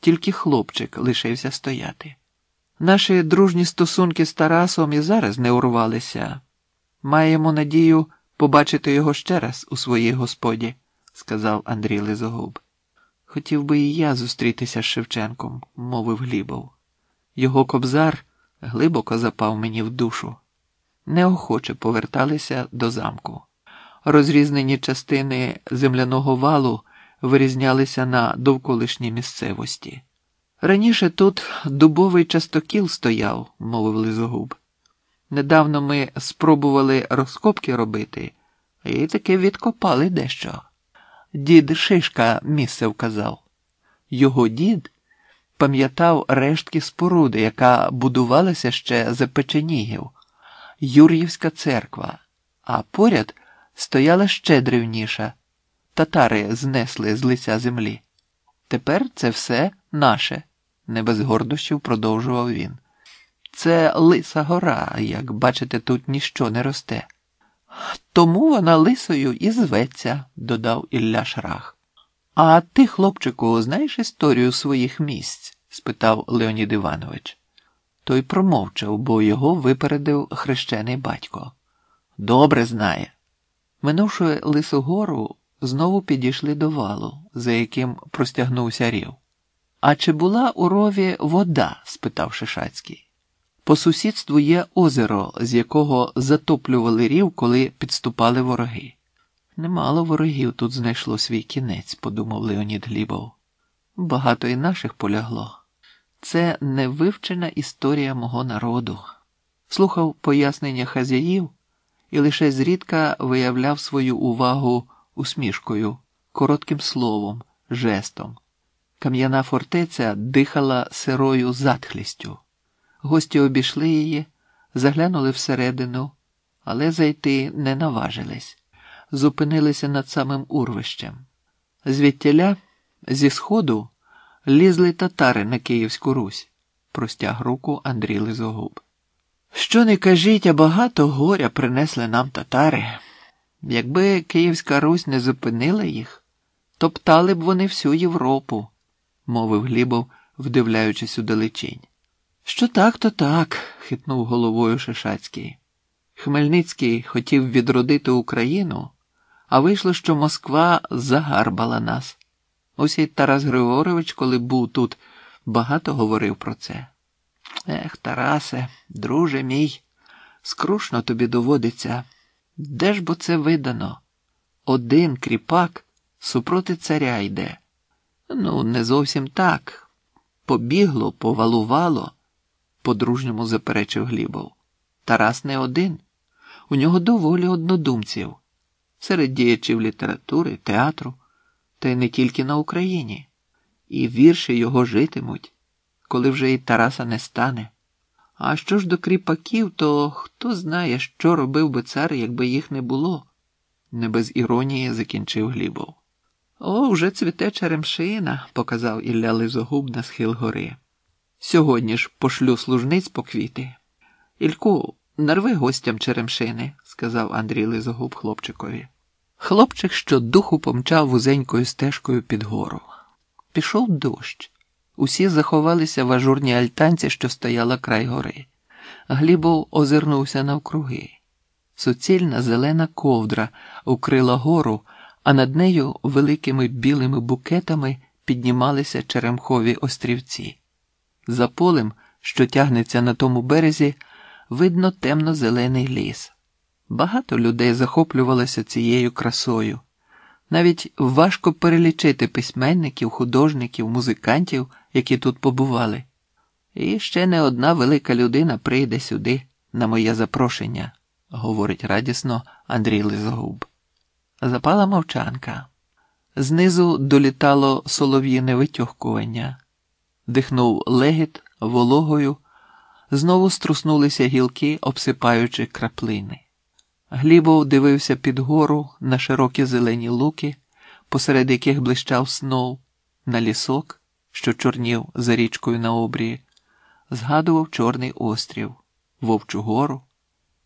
тільки хлопчик лишився стояти. Наші дружні стосунки з Тарасом і зараз не урвалися. Маємо надію побачити його ще раз у своїй господі, сказав Андрій Лизогуб. Хотів би і я зустрітися з Шевченком, мовив Глібов. Його кобзар глибоко запав мені в душу. Неохоче поверталися до замку. Розрізнені частини земляного валу вирізнялися на довколишній місцевості. Раніше тут дубовий частокіл стояв, мовив Лизогуб. Недавно ми спробували розкопки робити, і таки відкопали дещо. Дід Шишка місце вказав. Його дід пам'ятав рештки споруди, яка будувалася ще за печенігів, Юр'ївська церква, а поряд стояла ще древніша. Татари знесли з лиця землі. Тепер це все наше, не без гордощів продовжував він. Це лиса гора, як бачите, тут ніщо не росте. Тому вона лисою і зветься, додав Ілля Шрах. А ти, хлопчику, знаєш історію своїх місць? спитав Леонід Іванович. Той промовчав, бо його випередив хрещений батько. Добре знає. Минувши лису гору, знову підійшли до валу, за яким простягнувся рів. А чи була у рові вода? спитав Шишацький. По сусідству є озеро, з якого затоплювали рів, коли підступали вороги. Немало ворогів тут знайшло свій кінець, подумав Леонід Глібов. Багато і наших полягло. Це невивчена історія мого народу. Слухав пояснення хазяїв і лише зрідка виявляв свою увагу усмішкою, коротким словом, жестом. Кам'яна фортеця дихала сирою затхлістю. Гості обійшли її, заглянули всередину, але зайти не наважились, зупинилися над самим урвищем. Звідтіля, зі сходу, лізли татари на Київську Русь, простяг руку Андрій Лизогуб. Що не кажіть, а багато горя принесли нам татари. Якби Київська Русь не зупинила їх, топтали б вони всю Європу, мовив Глібов, вдивляючись у далечінь. Що так, то так, хитнув головою Шишацький. Хмельницький хотів відродити Україну, а вийшло, що Москва загарбала нас. Ось і Тарас Григорович, коли був тут, багато говорив про це. Ех, Тарасе, друже мій, скрушно тобі доводиться. Де ж бо це видано? Один кріпак супроти царя йде. Ну, не зовсім так. Побігло, повалувало, по-дружньому заперечив Глібов. Тарас не один. У нього доволі однодумців серед діячів літератури, театру, та й не тільки на Україні. І вірші його житимуть, коли вже і Тараса не стане. А що ж до кріпаків, то хто знає, що робив би цар, якби їх не було, не без іронії закінчив Глібов. О, вже цвіте черемшина, показав Ілля Лизогуб на схил гори. Сьогодні ж пошлю служниць по квіти. Ільку, нарви гостям черемшини, сказав Андрій Лизогуб хлопчикові. Хлопчик щодуху помчав вузенькою стежкою під гору. Пішов дощ. Усі заховалися в ажурній альтанці, що стояла край гори. Глібов озирнувся навкруги. Суцільна зелена ковдра укрила гору, а над нею великими білими букетами піднімалися черемхові острівці. За полем, що тягнеться на тому березі, видно темно-зелений ліс. Багато людей захоплювалося цією красою. Навіть важко перелічити письменників, художників, музикантів, які тут побували. І ще не одна велика людина прийде сюди на моє запрошення, говорить радісно Андрій Лизогуб. Запала мовчанка. Знизу долітало солов'їне витьохкування, дихнув легіт вологою, знову струснулися гілки, обсипаючи краплини. Глібов дивився під гору на широкі зелені луки, посеред яких блищав снов, на лісок, що чорнів за річкою на обрії, згадував Чорний острів, Вовчу гору.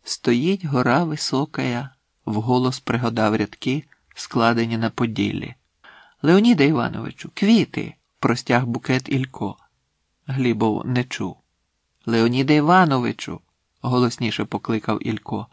Стоїть гора високая, вголос пригадав рядки, складені на поділлі. Леоніда Івановичу, квіти, простяг букет Ілько. Глібов не чув. Леоніде Івановичу, голосніше покликав Ілько.